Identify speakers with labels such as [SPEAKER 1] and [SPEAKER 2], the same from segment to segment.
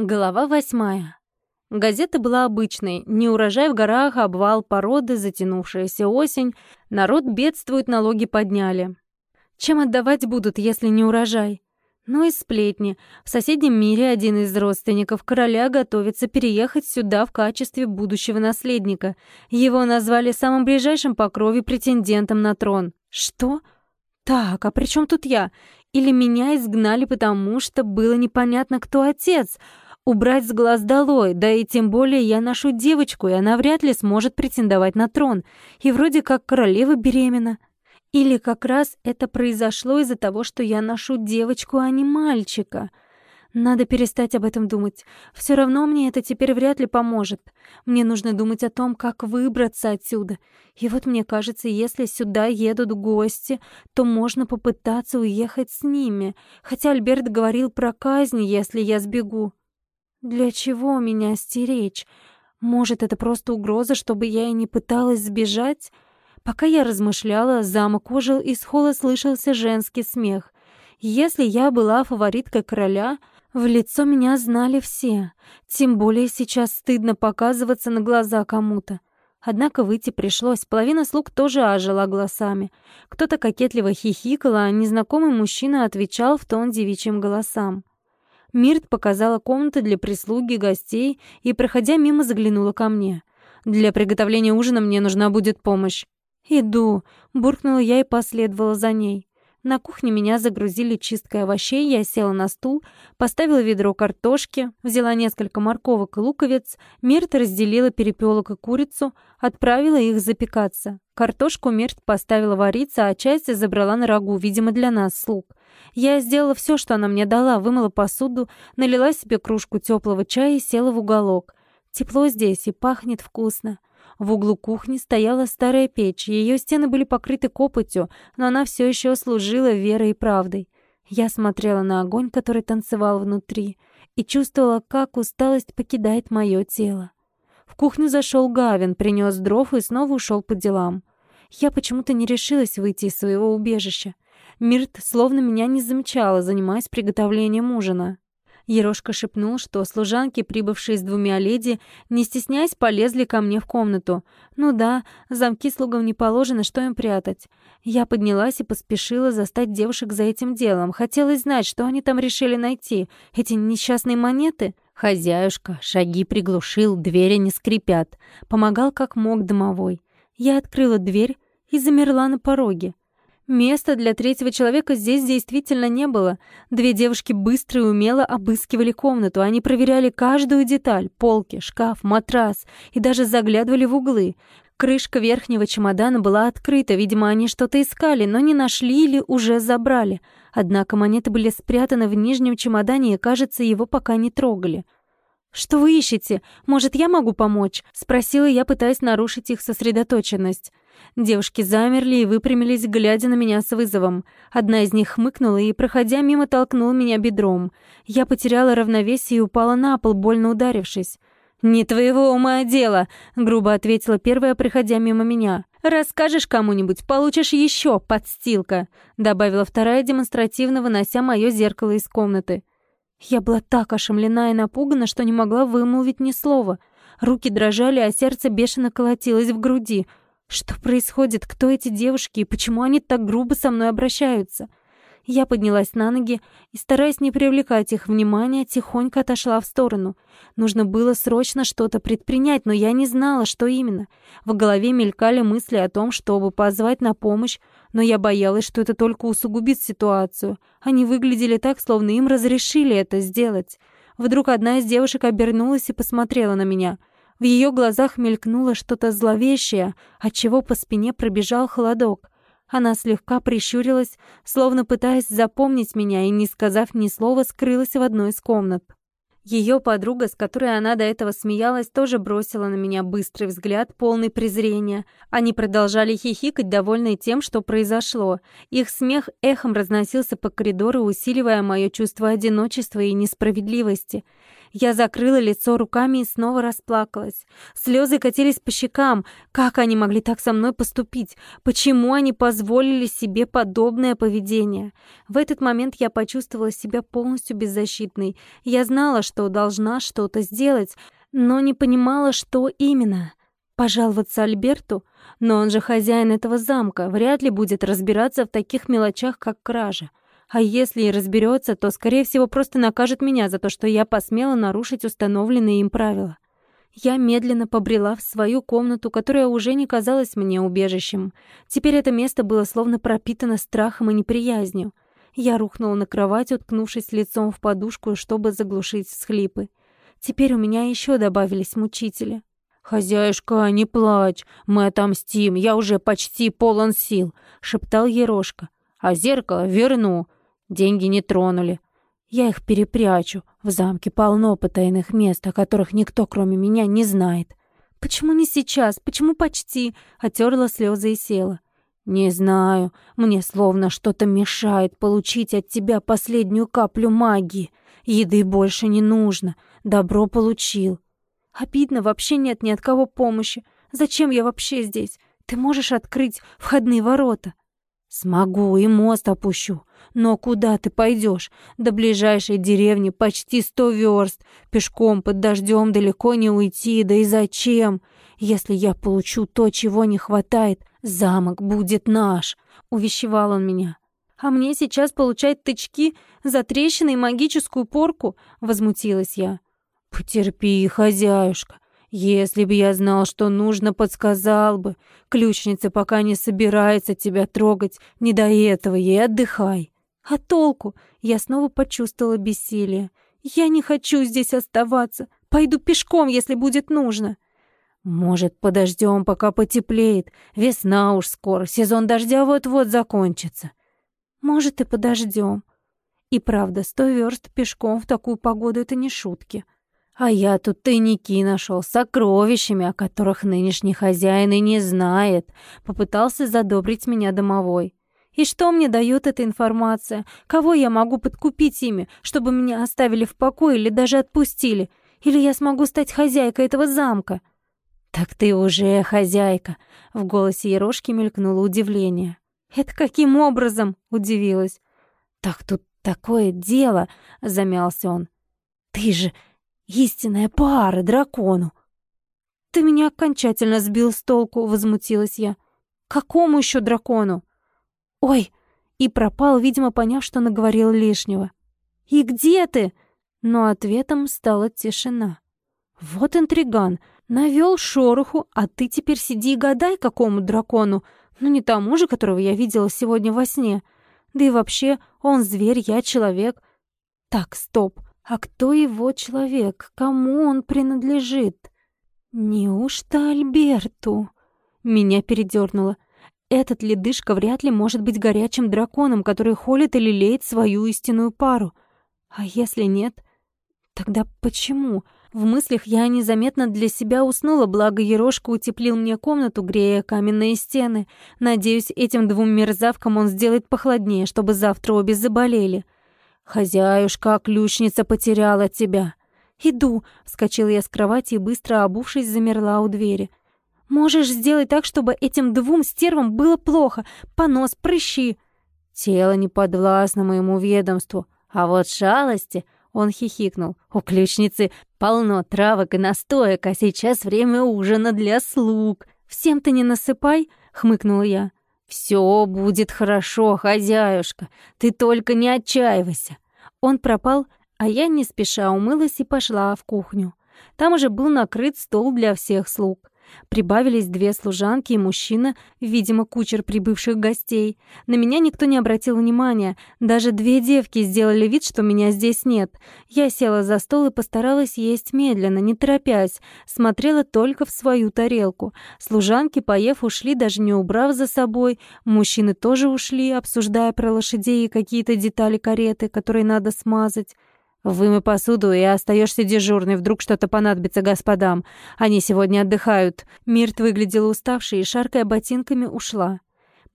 [SPEAKER 1] Глава восьмая. Газета была обычной. Не урожай в горах, обвал породы, затянувшаяся осень. Народ бедствует, налоги подняли. Чем отдавать будут, если не урожай? Ну и сплетни. В соседнем мире один из родственников короля готовится переехать сюда в качестве будущего наследника. Его назвали самым ближайшим по крови претендентом на трон. Что? Так, а при чем тут я? Или меня изгнали потому, что было непонятно, кто отец? Убрать с глаз долой, да и тем более я ношу девочку, и она вряд ли сможет претендовать на трон. И вроде как королева беременна. Или как раз это произошло из-за того, что я ношу девочку, а не мальчика. Надо перестать об этом думать. Все равно мне это теперь вряд ли поможет. Мне нужно думать о том, как выбраться отсюда. И вот мне кажется, если сюда едут гости, то можно попытаться уехать с ними. Хотя Альберт говорил про казнь, если я сбегу. Для чего меня стеречь? Может, это просто угроза, чтобы я и не пыталась сбежать? Пока я размышляла, замок ожил, и с холла слышался женский смех. Если я была фавориткой короля, в лицо меня знали все. Тем более сейчас стыдно показываться на глаза кому-то. Однако выйти пришлось, половина слуг тоже ожила голосами. Кто-то кокетливо хихикал, а незнакомый мужчина отвечал в тон девичьим голосам. Мирт показала комнаты для прислуги, гостей и, проходя мимо, заглянула ко мне. «Для приготовления ужина мне нужна будет помощь». «Иду», — буркнула я и последовала за ней. На кухне меня загрузили чисткой овощей, я села на стул, поставила ведро картошки, взяла несколько морковок и луковиц, Мирт разделила перепелок и курицу, отправила их запекаться. Картошку Мирт поставила вариться, а часть забрала на рагу, видимо, для нас, слуг. Я сделала все, что она мне дала, вымыла посуду, налила себе кружку теплого чая и села в уголок. Тепло здесь и пахнет вкусно. В углу кухни стояла старая печь, ее стены были покрыты копотью, но она все еще служила верой и правдой. Я смотрела на огонь, который танцевал внутри, и чувствовала, как усталость покидает мое тело. В кухню зашел Гавин, принес дров и снова ушел по делам. Я почему-то не решилась выйти из своего убежища. Мирт словно меня не замечала, занимаясь приготовлением ужина. Ерошка шепнул, что служанки, прибывшие с двумя леди, не стесняясь, полезли ко мне в комнату. Ну да, замки слугам не положено, что им прятать. Я поднялась и поспешила застать девушек за этим делом. Хотелось знать, что они там решили найти. Эти несчастные монеты? Хозяюшка шаги приглушил, двери не скрипят. Помогал как мог домовой. Я открыла дверь и замерла на пороге. Места для третьего человека здесь действительно не было. Две девушки быстро и умело обыскивали комнату. Они проверяли каждую деталь — полки, шкаф, матрас и даже заглядывали в углы. Крышка верхнего чемодана была открыта, видимо, они что-то искали, но не нашли или уже забрали. Однако монеты были спрятаны в нижнем чемодане, и, кажется, его пока не трогали. «Что вы ищете? Может, я могу помочь?» — спросила я, пытаясь нарушить их сосредоточенность. Девушки замерли и выпрямились, глядя на меня с вызовом. Одна из них хмыкнула и, проходя мимо, толкнула меня бедром. Я потеряла равновесие и упала на пол, больно ударившись. «Не твоего ума дело», — грубо ответила первая, проходя мимо меня. «Расскажешь кому-нибудь, получишь еще, подстилка», — добавила вторая, демонстративно вынося мое зеркало из комнаты. Я была так ошеломлена и напугана, что не могла вымолвить ни слова. Руки дрожали, а сердце бешено колотилось в груди — что происходит? Кто эти девушки и почему они так грубо со мной обращаются? Я поднялась на ноги и, стараясь не привлекать их внимания, тихонько отошла в сторону. Нужно было срочно что-то предпринять, но я не знала, что именно. В голове мелькали мысли о том, чтобы позвать на помощь, но я боялась, что это только усугубит ситуацию. Они выглядели так, словно им разрешили это сделать. Вдруг одна из девушек обернулась и посмотрела на меня — в ее глазах мелькнуло что-то зловещее, отчего по спине пробежал холодок. Она слегка прищурилась, словно пытаясь запомнить меня, и, не сказав ни слова, скрылась в одной из комнат. Ее подруга, с которой она до этого смеялась, тоже бросила на меня быстрый взгляд, полный презрения. Они продолжали хихикать, довольные тем, что произошло. Их смех эхом разносился по коридору, усиливая мое чувство одиночества и несправедливости. Я закрыла лицо руками и снова расплакалась. Слезы катились по щекам. Как они могли так со мной поступить? Почему они позволили себе подобное поведение? В этот момент я почувствовала себя полностью беззащитной. Я знала, что должна что-то сделать, но не понимала, что именно. Пожаловаться Альберту? Но он же хозяин этого замка, вряд ли будет разбираться в таких мелочах, как кража. А если и разберется, то, скорее всего, просто накажет меня за то, что я посмела нарушить установленные им правила. Я медленно побрела в свою комнату, которая уже не казалась мне убежищем. Теперь это место было словно пропитано страхом и неприязнью. Я рухнула на кровать, уткнувшись лицом в подушку, чтобы заглушить всхлипы. Теперь у меня еще добавились мучители.
[SPEAKER 2] «Хозяюшка, не плачь, мы отомстим, я уже почти полон сил», — шептал Ерошка. «А зеркало верну. Деньги не тронули. Я их перепрячу. В замке полно потайных мест, о которых никто, кроме меня, не знает.
[SPEAKER 1] «Почему не сейчас? Почему почти?» — отерла слезы и села.
[SPEAKER 2] «Не знаю. Мне словно что-то мешает получить от тебя последнюю каплю магии. Еды больше не нужно. Добро получил».
[SPEAKER 1] «Обидно, вообще нет ни от кого помощи. Зачем я вообще здесь? Ты можешь открыть входные ворота?»
[SPEAKER 2] «Смогу и мост опущу. Но куда ты пойдешь? До ближайшей деревни почти сто верст. Пешком под дождем далеко не уйти, да и зачем? Если я получу то, чего не хватает, замок будет наш», — увещевал он меня.
[SPEAKER 1] «А мне сейчас получать тычки за трещины и магическую порку?» — возмутилась я.
[SPEAKER 2] «Потерпи, хозяюшка. Если бы я знал, что нужно, подсказал бы. Ключница пока не собирается тебя трогать. Не до этого ей отдыхай.
[SPEAKER 1] А толку? Я снова почувствовала бессилие. Я не хочу здесь оставаться. Пойду пешком, если будет нужно.
[SPEAKER 2] Может, подождем, пока потеплеет. Весна уж скоро, сезон дождя вот-вот закончится.
[SPEAKER 1] Может, и подождем. И правда, сто верст пешком в такую погоду — это не шутки.
[SPEAKER 2] А я тут тайники нашел с сокровищами, о которых нынешний хозяин и не знает. Попытался задобрить меня домовой.
[SPEAKER 1] И что мне дает эта информация? Кого я могу подкупить ими, чтобы меня оставили в покое или даже отпустили? Или я смогу стать хозяйкой этого замка?
[SPEAKER 2] Так ты уже хозяйка. В голосе Ерошки мелькнуло удивление.
[SPEAKER 1] Это каким образом? Удивилась.
[SPEAKER 2] Так тут такое дело, замялся он. Ты же Истинная пара дракону.
[SPEAKER 1] Ты меня окончательно сбил с толку, возмутилась я. Какому еще дракону? Ой, и пропал, видимо, поняв, что наговорил лишнего. И где ты? Но ответом стала тишина. Вот интриган, навел шороху, а ты теперь сиди и гадай, какому дракону. Ну не тому же, которого я видела сегодня во сне. Да и вообще, он зверь, я человек. Так, стоп. А кто его человек? Кому он принадлежит? Неужто Альберту? Меня передернуло. Этот ледышка вряд ли может быть горячим драконом, который холит и лелеет свою истинную пару. А если нет, тогда почему? В мыслях я незаметно для себя уснула, благо Ерошка утеплил мне комнату, грея каменные стены. Надеюсь, этим двум мерзавкам он сделает похолоднее, чтобы завтра обе заболели.
[SPEAKER 2] «Хозяюшка, ключница потеряла тебя».
[SPEAKER 1] «Иду», — вскочила я с кровати и, быстро обувшись, замерла у двери. «Можешь сделать так, чтобы этим двум стервам было плохо? Понос, прыщи!»
[SPEAKER 2] «Тело не подвластно моему ведомству, а вот шалости...» Он хихикнул. «У ключницы полно травок и настоек, а сейчас время ужина для слуг».
[SPEAKER 1] «Всем ты не насыпай», — хмыкнула я.
[SPEAKER 2] «Все будет хорошо, хозяюшка, ты только не отчаивайся».
[SPEAKER 1] Он пропал, а я не спеша умылась и пошла в кухню. Там уже был накрыт стол для всех слуг. Прибавились две служанки и мужчина, видимо, кучер прибывших гостей. На меня никто не обратил внимания. Даже две девки сделали вид, что меня здесь нет. Я села за стол и постаралась есть медленно, не торопясь. Смотрела только в свою тарелку. Служанки, поев, ушли, даже не убрав за собой. Мужчины тоже ушли, обсуждая про лошадей и какие-то детали кареты, которые надо смазать.
[SPEAKER 2] Вымой посуду и остаешься дежурной, вдруг что-то понадобится господам. Они сегодня отдыхают».
[SPEAKER 1] Мирт выглядела уставшей и, шаркая ботинками, ушла.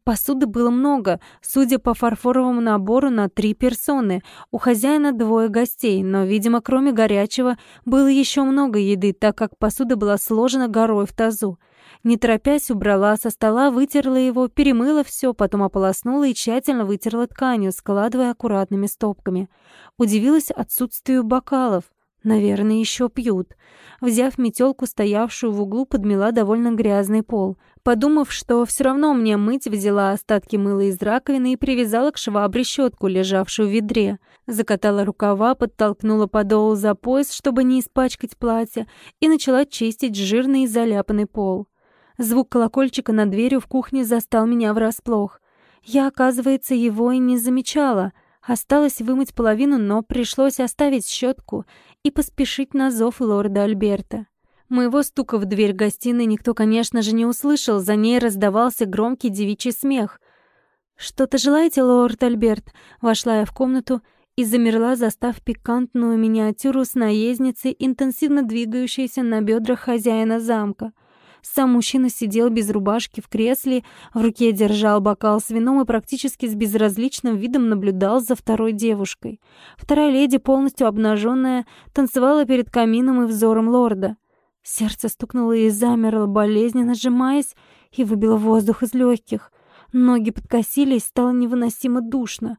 [SPEAKER 1] Посуды было много, судя по фарфоровому набору на три персоны. У хозяина двое гостей, но, видимо, кроме горячего, было еще много еды, так как посуда была сложена горой в тазу. Не торопясь, убрала со стола, вытерла его, перемыла все, потом ополоснула и тщательно вытерла тканью, складывая аккуратными стопками. Удивилась отсутствию бокалов.
[SPEAKER 2] Наверное, еще пьют. Взяв метелку, стоявшую в углу, подмела довольно грязный пол. Подумав, что все равно мне мыть, взяла остатки мыла из раковины и привязала к швабре щетку, лежавшую в ведре. Закатала рукава, подтолкнула подол за пояс, чтобы не испачкать платье, и начала чистить жирный и заляпанный пол. Звук колокольчика над дверью в кухне застал меня врасплох. Я, оказывается, его и не замечала. Осталось вымыть половину, но пришлось оставить щетку и поспешить на зов лорда Альберта. Моего стука в дверь гостиной никто, конечно же, не услышал, за ней раздавался громкий девичий смех. «Что-то желаете, лорд Альберт?» Вошла я в комнату и замерла, застав пикантную миниатюру с наездницей, интенсивно двигающейся на бедрах хозяина замка. Сам мужчина сидел без рубашки в кресле, в руке держал бокал с вином и практически с безразличным видом наблюдал за второй девушкой. Вторая леди, полностью обнаженная, танцевала перед камином и взором лорда. Сердце стукнуло и замерло, болезненно сжимаясь, и выбило воздух из легких. Ноги подкосились, стало невыносимо душно.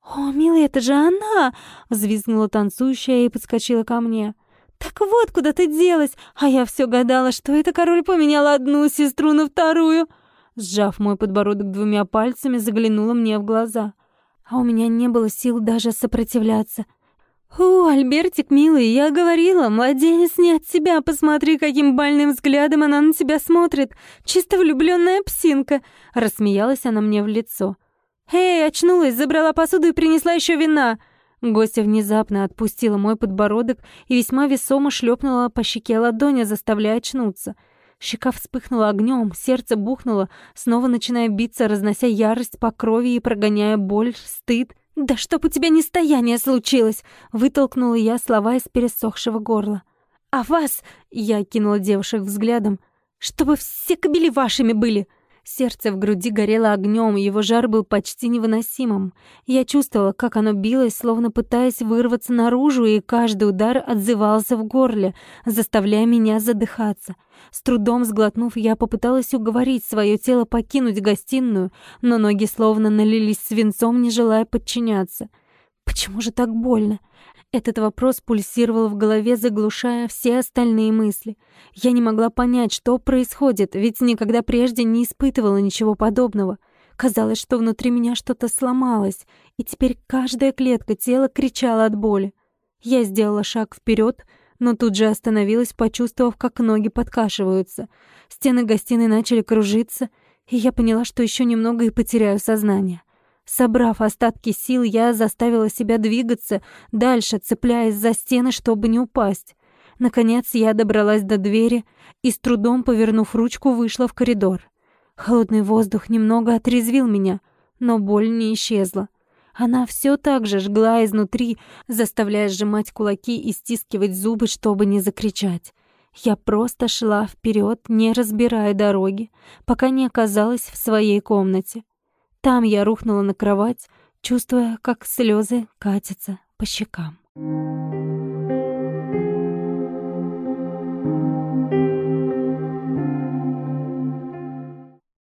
[SPEAKER 2] «О, милый, это же она!» — взвизгнула танцующая и подскочила ко мне. «Так вот, куда ты делась! А я все гадала, что это король поменял одну сестру на вторую!» Сжав мой подбородок двумя пальцами, заглянула мне в глаза. А у меня не было сил даже сопротивляться. «О, Альбертик, милый, я говорила, младенец не от тебя, посмотри, каким больным взглядом она на тебя смотрит, чисто влюбленная псинка!» Рассмеялась она мне в лицо. «Эй, очнулась, забрала посуду и принесла еще вина!» Гостья внезапно отпустила мой подбородок и весьма весомо шлепнула по щеке ладони, заставляя очнуться. Щека вспыхнула огнем, сердце бухнуло, снова начиная биться, разнося ярость по крови и прогоняя боль, стыд. «Да чтоб у тебя нестояние случилось!» — вытолкнула я слова из пересохшего горла. «А вас...» — я кинула девушек взглядом. «Чтобы все кобели вашими были!» Сердце в груди горело огнем, его жар был почти невыносимым. Я чувствовала, как оно билось, словно пытаясь вырваться наружу, и каждый удар отзывался в горле, заставляя меня задыхаться. С трудом сглотнув, я попыталась уговорить свое тело покинуть гостиную, но ноги словно налились свинцом, не желая подчиняться. Почему же так больно? Этот вопрос пульсировал в голове, заглушая все остальные мысли. Я не могла понять, что происходит, ведь никогда прежде не испытывала ничего подобного. Казалось, что внутри меня что-то сломалось, и теперь каждая клетка тела кричала от боли. Я сделала шаг вперед, но тут же остановилась, почувствовав, как ноги подкашиваются. Стены гостиной начали кружиться, и я поняла, что еще немного и потеряю сознание. Собрав остатки сил, я заставила себя двигаться дальше, цепляясь за стены, чтобы не упасть. Наконец я добралась до двери и, с трудом повернув ручку, вышла в коридор. Холодный воздух немного отрезвил меня, но боль не исчезла. Она все так же жгла изнутри, заставляя сжимать кулаки и стискивать зубы, чтобы не закричать. Я просто шла вперед, не разбирая дороги, пока не оказалась в своей комнате. Там я рухнула на кровать, чувствуя, как слезы катятся по щекам.